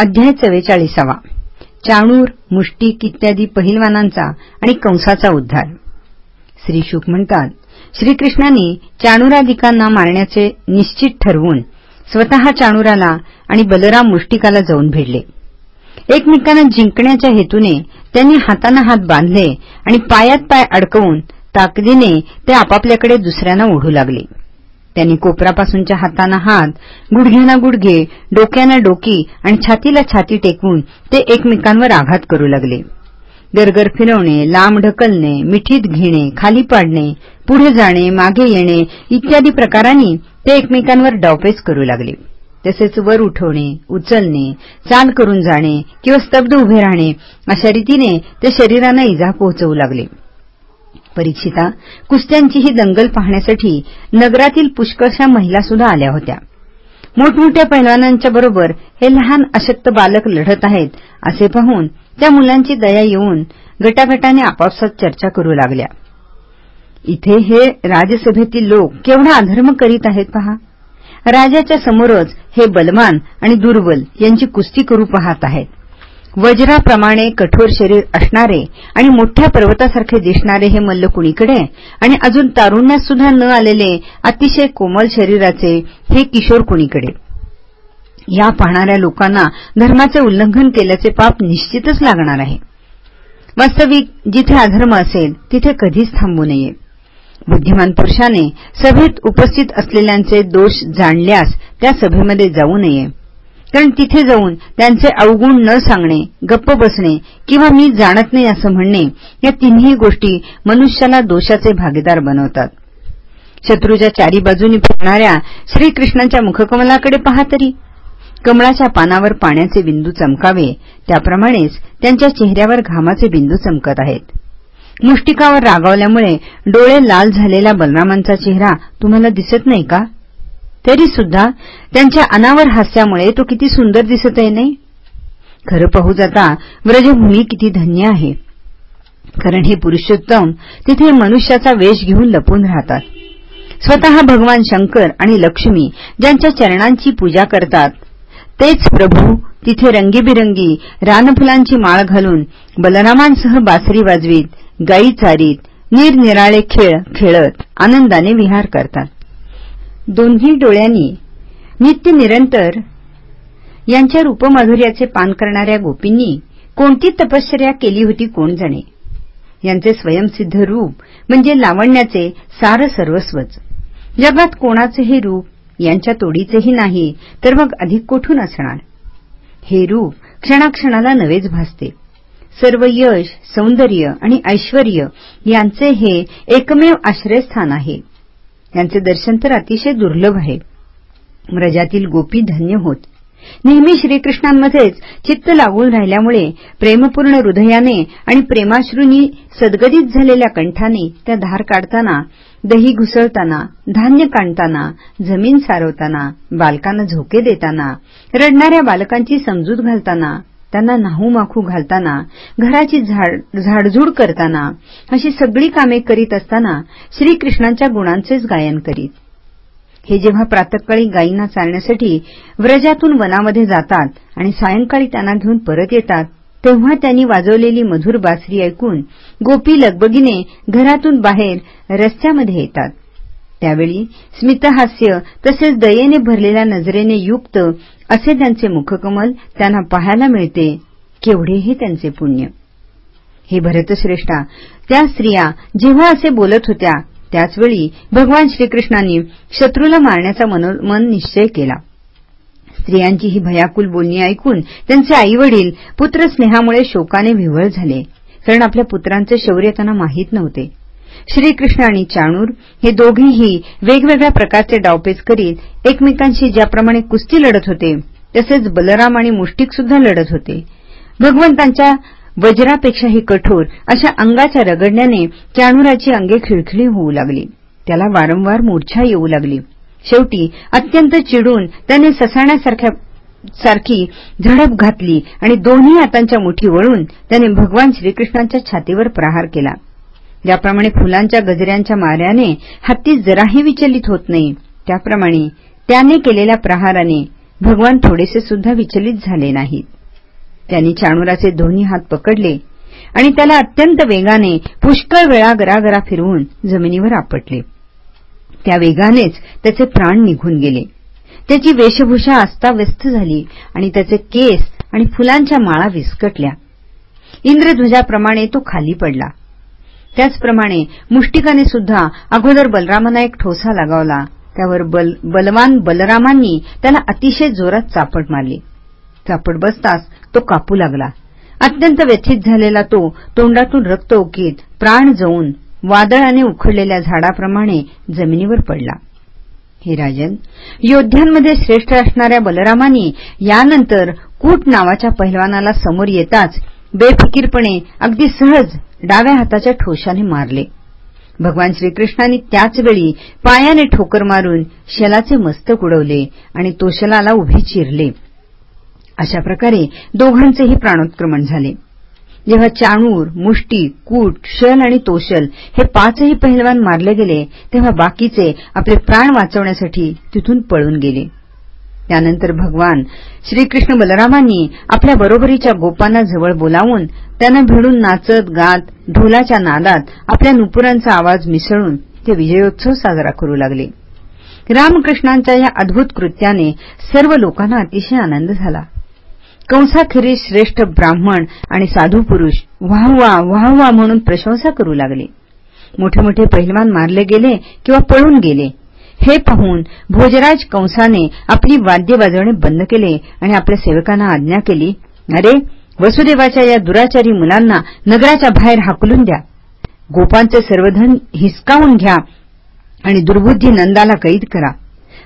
अध्याय चव्वेचाळीसावा. चाणूर मुष्टिक इत्यादी पहिलवानांचा आणि कंसाचा उद्धार. श्री शुक म्हणतात श्रीकृष्णांनी चाणुरादिकांना मारण्याचे निश्चित ठरवून स्वतः चाणुराला आणि बलराम मुष्टिकाला जाऊन भिडले. एकमेकांना जिंकण्याच्या हेतूने त्यांनी हाताना हात बांधले आणि पायात पाय अडकवून ताकदीने ते आपापल्याकडे दुसऱ्यांना ओढू लागले. त्यांनी कोपरापासूनच्या हाताना हात गुडघ्याना गुडघे डोक्याना डोकी आणि छातीला छाती टेकवून ते एकमेकांवर आघात करू लागले. गरगर फिरवणे लांब ढकलणे मिठीत घेणे खाली पाडणे पुढे जाणे मागे येणे इत्यादी प्रकारांनी ते एकमेकांवर डावपेच करू लागले. तसेच वर उठवणे उचलणे चाल करून जाणे किंवा स्तब्ध उभे राहणे अशा रीतीने ते शरीरांना इजा पोहोचवू लागले. परीक्षिता कुस्त्यांची ही दंगल पाहण्यासाठी नगरातील पुष्कळशा महिला सुद्धा आल्या होत्या. मोठमोठ्या पैलवानांच्या बरोबर हे लहान अशक्त बालक लढत आहेत असे पाहून त्या मुलांची दया येऊन गटागटाने आपापसात चर्चा करू लागल्या. इथे हे राज्यसभेतील लोक केवढा अधर्म करीत आहेत पहा. राजाच्या समोरच हे बलवान आणि दुर्बल यांची कुस्ती करू पाहत आहेत. वज्राप्रमाणे कठोर शरीर असणारे आणि मोठ्या पर्वतासारखे दिसणारे हे मल्ल कुणीकडे? आणि अजून तारुण्यात सुद्धा न आलेले अतिशय कोमल शरीराचे हे किशोर कुणीकडे? या पाहणाऱ्या लोकांना धर्माचे उल्लंघन केल्याचे पाप निश्चितच लागणार आहे. वास्तविक जिथे अधर्म असेल तिथे कधीच थांबू नये. बुद्धिमान पुरुषाने सभेत उपस्थित असलेल्यांचे दोष जाणल्यास त्या सभेमध्ये जाऊ नये. कारण तिथे जाऊन त्यांचे अवगुण न सांगणे गप्प बसणे किंवा मी जाणत नाही असं म्हणणे या तिन्ही गोष्टी मनुष्याला दोषाचे भागीदार बनवतात. शत्रूच्या चारी बाजूनी फिरणाऱ्या श्रीकृष्णांच्या मुखकमलाकडे पहा तरी. कमळाच्या पानावर पाण्याचे बिंदू चमकावे त्याप्रमाणेच त्यांच्या चेहऱ्यावर घामाचे बिंदू चमकत आहेत. मुष्टिकावर रागावल्यामुळे डोळे लाल झालेला बलरामांचा चेहरा तुम्हाला दिसत नाही का? तरी सुद्धा त्यांच्या अनावर हास्यामुळे तो किती सुंदर दिसत आहे नाही. खरं पाहू जाता व्रजभूमी किती धन्य आहे. कारण हे पुरुषोत्तम तिथे मनुष्याचा वेश घेऊन लपून राहतात. स्वतः भगवान शंकर आणि लक्ष्मी ज्यांच्या चरणांची पूजा करतात तेच प्रभू तिथे रंगीबिरंगी रानफुलांची माळ घालून बलरामांसह बासरी वाजवीत गायी चारीत निरनिराळे खेळ खेळत आनंदाने विहार करतात. दोन्ही डोळ्यांनी नित्य निरंतर यांच्या रूपमाधुर्याचे पान करणाऱ्या गोपींनी कोणती तपश्चर्या केली होती कोण जाणे? यांचे स्वयंसिद्ध रूप म्हणजे लावण्याचे सार सर्वस्वच. जगात कोणाचेही रूप यांच्या तोडीचेही नाही तर मग अधिक कोठून असणार? हे रूप क्षणाक्षणाला नवेच भासते. सर्व यश सौंदर्य आणि ऐश्वर यांचे हे एकमेव आश्रयस्थान आहे. यांचे दर्शन तर अतिशय दुर्लभ आहे. व्रजातील गोपी धन्य होत. नेहमी श्रीकृष्णांमध्येच चित्त लागून राहिल्यामुळे प्रेमपूर्ण हृदयाने आणि प्रेमाश्रूंनी सदगदित झालेल्या कंठाने त्या धार काढताना दही घुसळताना धान्य काढताना जमीन सारवताना बालकांना झोके देताना रडणाऱ्या बालकांची समजूत घालताना त्यांना नाहूमाखू घालताना घराची झाडझूड करताना अशी सगळी कामे करीत असताना श्रीकृष्णांच्या गुणांचेच गायन करीत. हे जेव्हा प्रातकाळी गायींना चालण्यासाठी व्रजातून वनामध्ये जातात आणि सायंकाळी त्यांना घेऊन परत येतात तेव्हा त्यांनी वाजवलेली मधुर बासरी ऐकून गोपी लगबगीने घरातून बाहेर रस्त्यामध्ये येतात. त्यावेळी स्मितहास्य तसेच दयेने भरलेल्या नजरेने युक्त असे त्यांचे मुखकमल त्यांना पाहायला मिळते. केवढेही त्यांचे पुण्य. हे भरतश्रेष्ठा त्या स्त्रिया जेव्हा असे बोलत होत्या त्याचवेळी भगवान श्रीकृष्णांनी शत्रूला मारण्याचा मन निश्चय केला. स्त्रियांची ही भयाकुल बोलणी ऐकून त्यांचे आईवडील पुत्रस्नेहामुळे शोकाने विव्हळ झाले. कारण आपल्या पुत्रांचे शौर्य त्यांना माहीत नव्हते. श्रीकृष्ण आणि चाणूर हे दोघेही वेगवेगळ्या प्रकारचे डावपेच करीत एकमेकांशी ज्याप्रमाणे कुस्ती लढत होते तसेच बलराम आणि मुष्टिक सुद्धा लढत होते. भगवंतांच्या वज्रापेक्षाही कठोर अशा अंगाच्या रगडण्याने चाणूराची अंगे खिळखिळी होऊ लागली. त्याला वारंवार मूर्छा येऊ लागली. शेवटी अत्यंत चिडून त्याने ससाण्यासारख्या सारखी झडप घातली आणि दोन्ही हातांच्या मुठी वळून त्याने भगवान श्रीकृष्णांच्या छातीवर प्रहार केला. ज्याप्रमाणे फुलांच्या गजऱ्यांच्या माऱ्याने हत्ती जराही विचलित होत नाही त्याप्रमाणे त्याने केलेल्या प्रहाराने भगवान थोडेसे सुद्धा विचलित झाले नाहीत. त्यांनी चाणुराचे दोन्ही हात पकडले आणि त्याला अत्यंत वेगाने पुष्कळ वेळा गरागरा फिरवून जमिनीवर आपटले. त्या वेगानेच त्याचे प्राण निघून गेले. त्याची वेशभूषा अस्ताव्यस्त झाली आणि त्याचे केस आणि फुलांच्या माळा विस्कटल्या. इंद्रध्वजाप्रमाणे तो खाली पडला. त्याचप्रमाणे मुष्टिकाने सुद्धा अगोदर बलरामांना एक ठोसा लगावला. त्यावर बल, बलवान बलरामांनी त्याला अतिशय जोरात चापट मारली. चापट बसताच तो कापू लागला. अत्यंत व्यथित झालेला तो तोंडातून रक्त ओकीत प्राण जवून वादळाने उखडलेल्या झाडाप्रमाणे जमिनीवर पडला. हे राजन योद्ध्यांमध्ये श्रेष्ठ असणाऱ्या बलरामांनी यानंतर कूट नावाच्या पहिलवानाला समोर येताच बेफिकीरपणे अगदी सहज डाव्या हाताच्या ठोशाने मारले. भगवान श्रीकृष्णांनी त्याचवेळी पायाने ठोकर मारून शलाचे मस्तक उडवले आणि तो शलाला उभे चिरले. अशा प्रकारे दोघांचेही प्राणोत्क्रमण झाले. जेव्हा चाणूर मुष्टी कूट शल आणि तोशल हे पाचही पहिलवान मारले गेले तेव्हा बाकीचे आपले प्राण वाचवण्यासाठी तिथून पळून गेले. त्यानंतर भगवान श्रीकृष्ण बलरामांनी आपल्या बरोबरीच्या गोपांना जवळ बोलावून त्यांना भिडून नाचत गात ढोलाच्या नादात आपल्या नुपुरांचा आवाज मिसळून ते विजयोत्सव साजरा करू लागले. रामकृष्णांच्या या अद्भुत कृत्याने सर्व लोकांना अतिशय आनंद झाला. कंसाखेरीज श्रेष्ठ ब्राह्मण आणि साधू पुरुष वाहवा वाहवा म्हणून प्रशंसा करू लागले. मोठे मोठे पहिलवान मारले गेले किंवा पळून गेले हे पाहून भोजराज कंसाने आपली वाद्य वाजवणे बंद केले आणि आपल्या सेवकांना आज्ञा केली अरे वसुदेवाच्या या दुराचारी मुलांना नगराच्या बाहेर हाकलून द्या. गोपांचे सर्वधन हिसकावून घ्या आणि दुर्बुद्धी नंदाला कैद करा.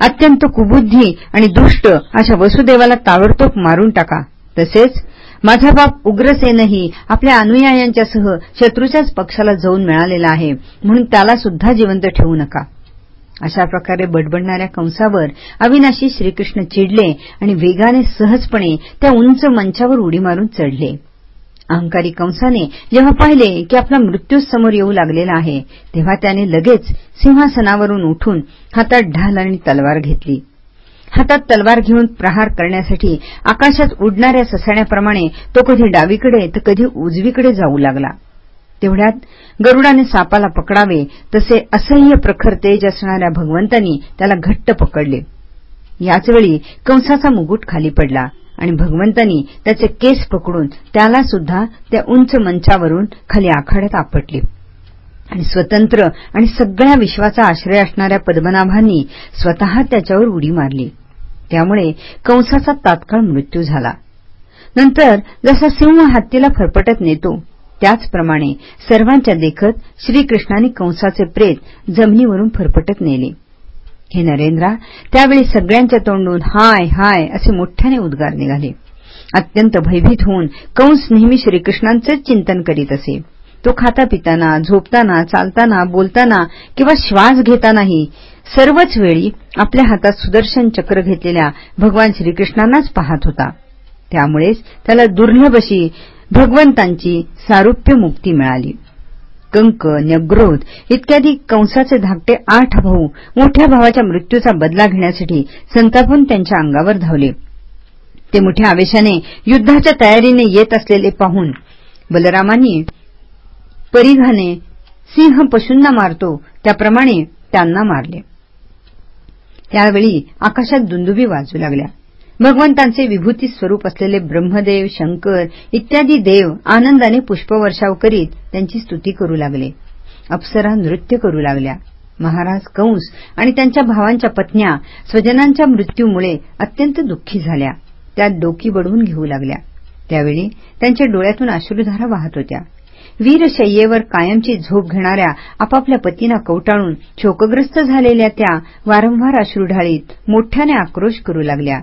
अत्यंत कुबुद्धी आणि दुष्ट अशा वसुदेवाला ताबडतोब मारून टाका. तसेच माझा बाप उग्रसेनही आपल्या अनुयायांच्यासह शत्रूच्याच पक्षाला जाऊन मिळालेला आहे म्हणून त्याला सुद्धा जिवंत ठेवू नका. अशा प्रकारे बडबडणाऱ्या कंसावर अविनाशी श्रीकृष्ण चिडले आणि वेगाने सहजपणे त्या उंच मंचावर उडी मारून चढले. अहंकारी कंसाने जेव्हा पाहिले की आपला मृत्यू समोर येऊ लागलेला आहे तेव्हा त्याने लगेच सिंहासनावरून उठून हातात ढाल आणि तलवार घेतली. हातात तलवार घेऊन प्रहार करण्यासाठी आकाशात उडणाऱ्या ससाण्याप्रमाणे तो कधी डावीकडे तर कधी उजवीकडे जाऊ लागला. तेवढ्यात गरुडाने सापाला पकडावे तसे असह्य प्रखर तेज असणाऱ्या भगवंतांनी त्याला घट्ट पकडले. याचवेळी कंसाचा मुकुट खाली पडला आणि भगवंतांनी त्याचे केस पकडून त्याला सुद्धा त्या उंच मंचावरून खाली आखाड्यात आपटले. आणि स्वतंत्र आणि सगळ्या विश्वाचा आश्रय असणाऱ्या पद्मनाभांनी स्वतः त्याच्यावर उडी मारली. त्यामुळे कंसाचा तात्काळ मृत्यू झाला. नंतर जसा सिंह हत्तीला फरफटत नेतो त्याचप्रमाणे सर्वांच्या देखत श्रीकृष्णाने कंसाचे प्रेत जमिनीवरून फरफटत नेले. हे नरेंद्रा त्यावेळी सगळ्यांच्या तोंडून हाय हाय असे मोठ्याने उद्गार निघाले. अत्यंत भयभीत होऊन कंस नेहमी श्रीकृष्णांचेच चिंतन करीत असे. तो खाता पिताना झोपताना चालताना बोलताना किंवा श्वास घेतानाही सर्वच वेळी आपल्या हातात सुदर्शन चक्र घेतलेल्या भगवान श्रीकृष्णांनाच पाहत होता. त्यामुळेच त्याला दुर्लभ अशी भगवंतांची सारुप्य मुक्ती मिळाली. कंक न्यग्रोध इत्यादी कंसाचे धाकटे आठ भाऊ मोठ्या भावाच्या मृत्यूचा बदला घेण्यासाठी संतापून त्यांच्या अंगावर धावले. ते मोठ्या आवेशाने युद्धाच्या तयारीने येत असलेले पाहून बलरामांनी परिघाने सिंह पशूंना मारतो त्याप्रमाणे त्यांना मारले. त्यावेळी आकाशात दुंदुबी वाजू लागल्या. भगवंतांचे विभूती स्वरूप असलेले ब्रह्मदेव शंकर इत्यादी देव आनंदाने पुष्पवर्षाव करीत त्यांची स्तुती करू लागले. अप्सरा नृत्य करू लागल्या. महाराज कंस आणि त्यांच्या भावांच्या पत्न्या स्वजनांच्या मृत्यूमुळे अत्यंत दुःखी झाल्या. त्यात डोकी बडवून घेऊ लागल्या. त्यावेळी त्यांच्या डोळ्यातून अश्रुधारा वाहत होत्या. वीरशय्येवर कायमची झोप घेणाऱ्या आपापल्या पतींना कवटाळून शोकग्रस्त झालेल्या त्या वारंवार अश्रू ढाळीत मोठ्याने आक्रोश करू लागल्या.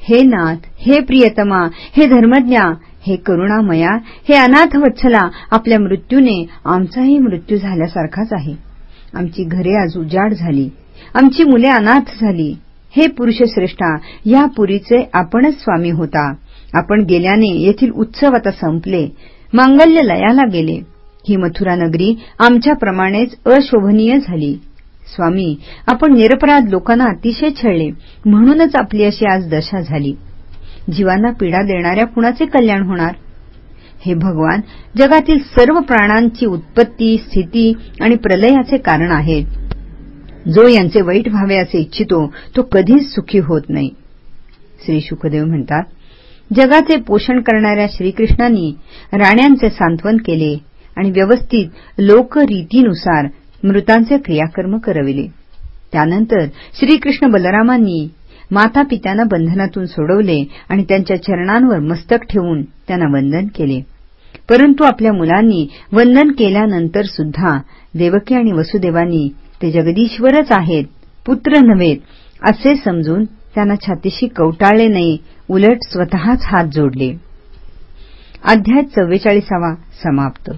हे नाथ हे प्रियतमा हे धर्मज्ञा हे करुणामया हे अनाथ वत्सला आपल्या मृत्यूने आमचाही मृत्यू झाल्यासारखाच आहे. आमची घरे आज उजाड झाली. आमची मुले अनाथ झाली. हे पुरुषश्रेष्ठा या पुरीचे आपणच स्वामी होता. आपण गेल्याने येथील उत्सव आता संपले. मांगल्य लयाला गेले. ही मथुरा नगरी आमच्याप्रमाणेच अशोभनीय झाली. स्वामी आपण निरपराध लोकांना अतिशय छळले. म्हणूनच आपली अशी आज दशा झाली. जीवांना पीडा देणाऱ्या कुणाचे कल्याण होणार? हे भगवान जगातील सर्व प्राणांची उत्पत्ती स्थिती आणि प्रलयाचे कारण आहेत. जो यांचे वाईट व्हावे असे इच्छितो तो कधीच सुखी होत नाही. श्री शुकदेव म्हणतात जगाचे पोषण करणाऱ्या श्रीकृष्णांनी राण्यांचे सांत्वन केले आणि व्यवस्थित लोकरीतीनुसार मृतांचे क्रियाकर्म करविले. त्यानंतर श्रीकृष्ण बलरामांनी माता पित्यांना बंधनातून सोडवले आणि त्यांच्या चरणांवर मस्तक ठेवून त्यांना वंदन केले. परंतु आपल्या मुलांनी वंदन केल्यानंतर सुद्धा देवकी आणि वसुदेवांनी ते जगदीश्वरच आहेत पुत्र नव्हेत असे समजून त्यांना छातीशी कवटाळले नाही उलट स्वतःच हात जोडले. अध्याय चव्वेचाळीसावा समाप्त.